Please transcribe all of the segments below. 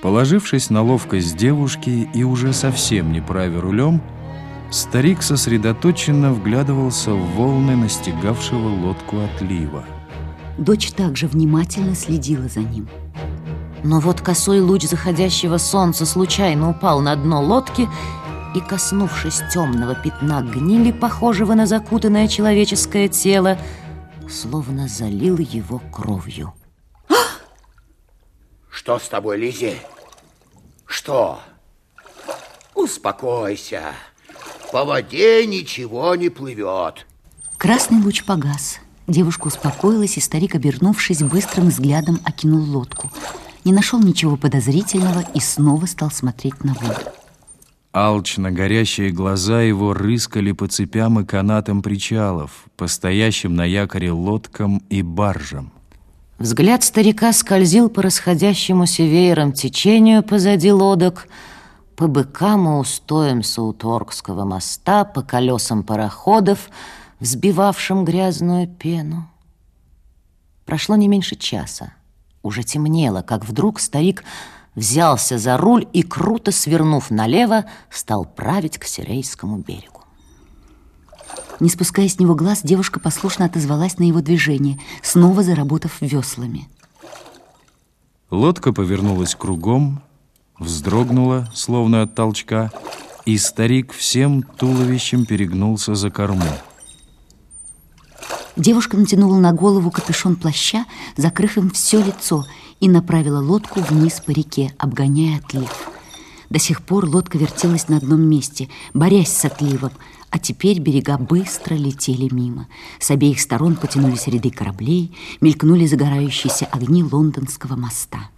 Положившись на ловкость девушки и уже совсем не правя рулем, старик сосредоточенно вглядывался в волны настигавшего лодку отлива. Дочь также внимательно следила за ним. Но вот косой луч заходящего солнца случайно упал на дно лодки и, коснувшись темного пятна гнили, похожего на закутанное человеческое тело, словно залил его кровью. Что с тобой, Лизи? Что? Успокойся. По воде ничего не плывет. Красный луч погас. Девушка успокоилась, и старик, обернувшись, быстрым взглядом окинул лодку. Не нашел ничего подозрительного и снова стал смотреть на воду. Алчно горящие глаза его рыскали по цепям и канатам причалов, по стоящим на якоре лодкам и баржам. Взгляд старика скользил по расходящемуся веером течению позади лодок, по быкам и устоям Сауторгского моста, по колесам пароходов, взбивавшим грязную пену. Прошло не меньше часа. Уже темнело, как вдруг старик взялся за руль и, круто свернув налево, стал править к Сирейскому берегу. Не спуская с него глаз, девушка послушно отозвалась на его движение, снова заработав веслами. Лодка повернулась кругом, вздрогнула, словно от толчка, и старик всем туловищем перегнулся за корму. Девушка натянула на голову капюшон плаща, закрыв им все лицо, и направила лодку вниз по реке, обгоняя отлив. До сих пор лодка вертелась на одном месте, борясь с отливом, а теперь берега быстро летели мимо. С обеих сторон потянулись ряды кораблей, мелькнули загорающиеся огни лондонского моста.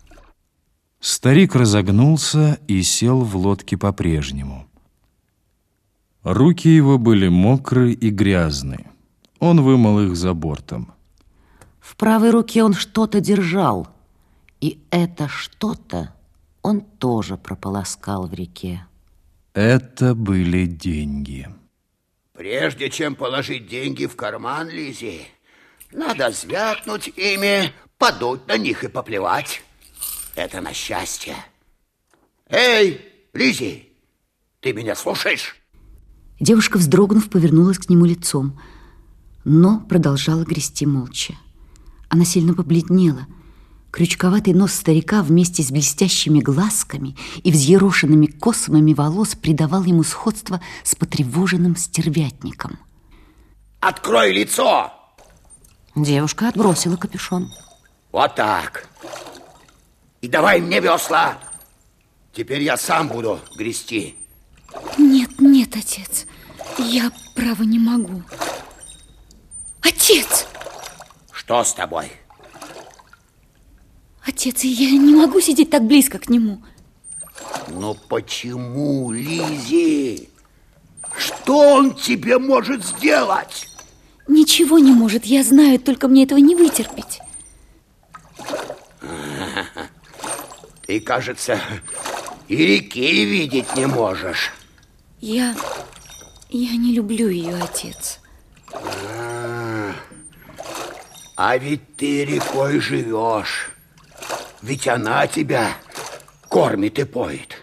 Старик разогнулся и сел в лодке по-прежнему. Руки его были мокрые и грязные. Он вымыл их за бортом. В правой руке он что-то держал, и это что-то он тоже прополоскал в реке. Это были деньги. Прежде чем положить деньги в карман Лизи, надо звякнуть ими, подуть на них и поплевать. Это на счастье. Эй, Лизи, ты меня слушаешь? Девушка, вздрогнув, повернулась к нему лицом, но продолжала грести молча. Она сильно побледнела – Крючковатый нос старика вместе с блестящими глазками и взъерошенными космами волос придавал ему сходство с потревоженным стервятником. Открой лицо! Девушка отбросила капюшон. Вот так. И давай мне весла. Теперь я сам буду грести. Нет, нет, отец. Я, право, не могу. Отец! Что с тобой? Отец, я не могу сидеть так близко к нему. Но почему, Лизи? Что он тебе может сделать? Ничего не может, я знаю, только мне этого не вытерпеть. Ты, кажется, и реки видеть не можешь. Я... я не люблю ее, отец. А, а ведь ты рекой живешь. Ведь она тебя кормит и поет.